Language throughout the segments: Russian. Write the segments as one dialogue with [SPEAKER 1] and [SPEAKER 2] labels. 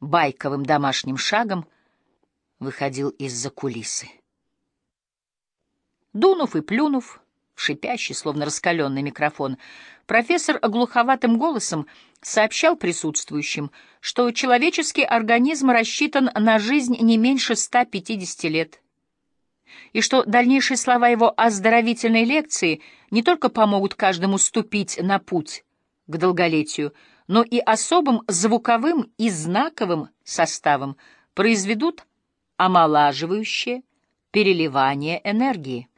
[SPEAKER 1] байковым домашним шагом выходил из-за кулисы. Дунув и плюнув, шипящий, словно раскаленный микрофон, профессор оглуховатым голосом сообщал присутствующим, что человеческий организм рассчитан на жизнь не меньше 150 лет, и что дальнейшие слова его оздоровительной лекции не только помогут каждому ступить на путь к долголетию, но и особым звуковым и знаковым составом произведут омолаживающее переливание энергии.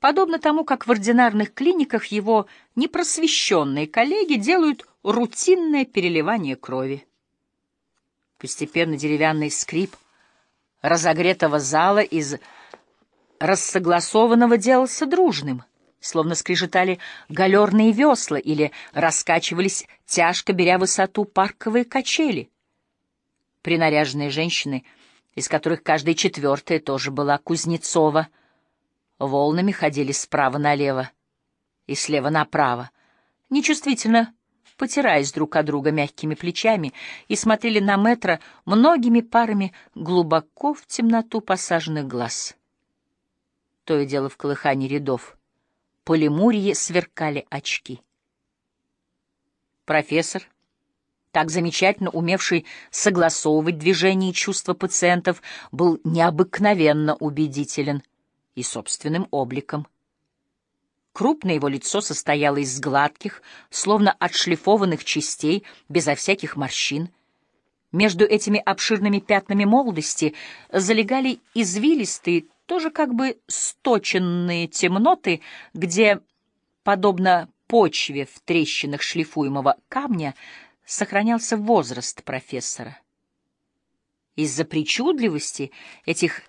[SPEAKER 1] Подобно тому, как в ординарных клиниках его непросвещенные коллеги делают рутинное переливание крови. Постепенно деревянный скрип разогретого зала из рассогласованного делался дружным, словно скрежетали галерные весла или раскачивались, тяжко беря высоту, парковые качели. Принаряженные женщины, из которых каждая четвертая тоже была Кузнецова, волнами ходили справа налево и слева направо, нечувствительно потираясь друг от друга мягкими плечами, и смотрели на метро многими парами глубоко в темноту посаженных глаз. То и дело в колыхании рядов. По лемурье сверкали очки. Профессор, так замечательно умевший согласовывать движения и чувства пациентов, был необыкновенно убедителен и собственным обликом. Крупное его лицо состояло из гладких, словно отшлифованных частей, безо всяких морщин. Между этими обширными пятнами молодости залегали извилистые, тоже как бы сточенные темноты, где, подобно почве в трещинах шлифуемого камня, сохранялся возраст профессора. Из-за причудливости этих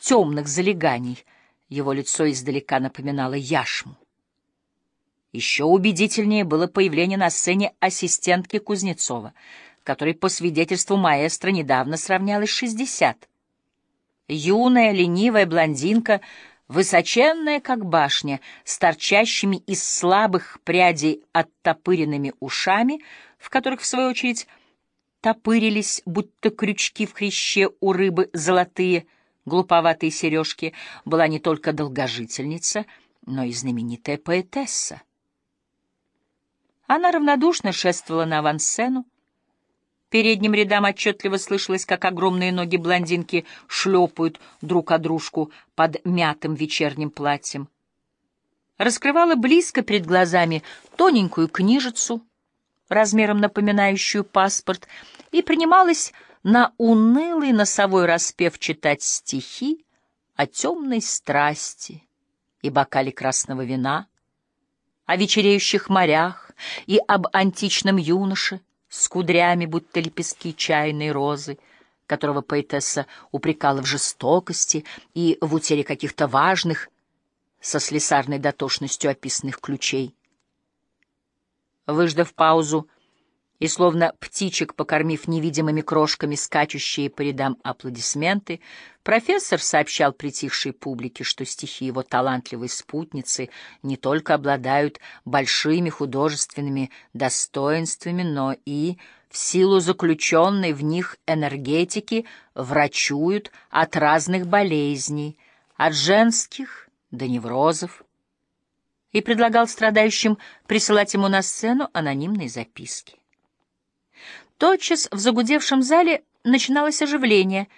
[SPEAKER 1] темных залеганий его лицо издалека напоминало яшму. Еще убедительнее было появление на сцене ассистентки Кузнецова, которой, по свидетельству маэстро, недавно сравнялось шестьдесят. Юная, ленивая блондинка, высоченная, как башня, с торчащими из слабых прядей оттопыренными ушами, в которых, в свою очередь, топырились, будто крючки в хряще у рыбы золотые, глуповатые сережки, была не только долгожительница, но и знаменитая поэтесса. Она равнодушно шествовала на авансцену. Передним рядам отчетливо слышалось, как огромные ноги блондинки шлепают друг о дружку под мятым вечерним платьем. Раскрывала близко перед глазами тоненькую книжицу, размером напоминающую паспорт, и принималась на унылый носовой распев читать стихи о темной страсти и бокале красного вина, о вечереющих морях и об античном юноше с кудрями, будто лепестки чайной розы, которого поэтесса упрекала в жестокости и в утере каких-то важных, со слесарной дотошностью описанных ключей. Выждав паузу, и, словно птичек, покормив невидимыми крошками скачущие по рядам аплодисменты, профессор сообщал притихшей публике, что стихи его талантливой спутницы не только обладают большими художественными достоинствами, но и, в силу заключенной в них энергетики, врачуют от разных болезней, от женских до неврозов, и предлагал страдающим присылать ему на сцену анонимные записки. Тотчас в загудевшем зале начиналось оживление —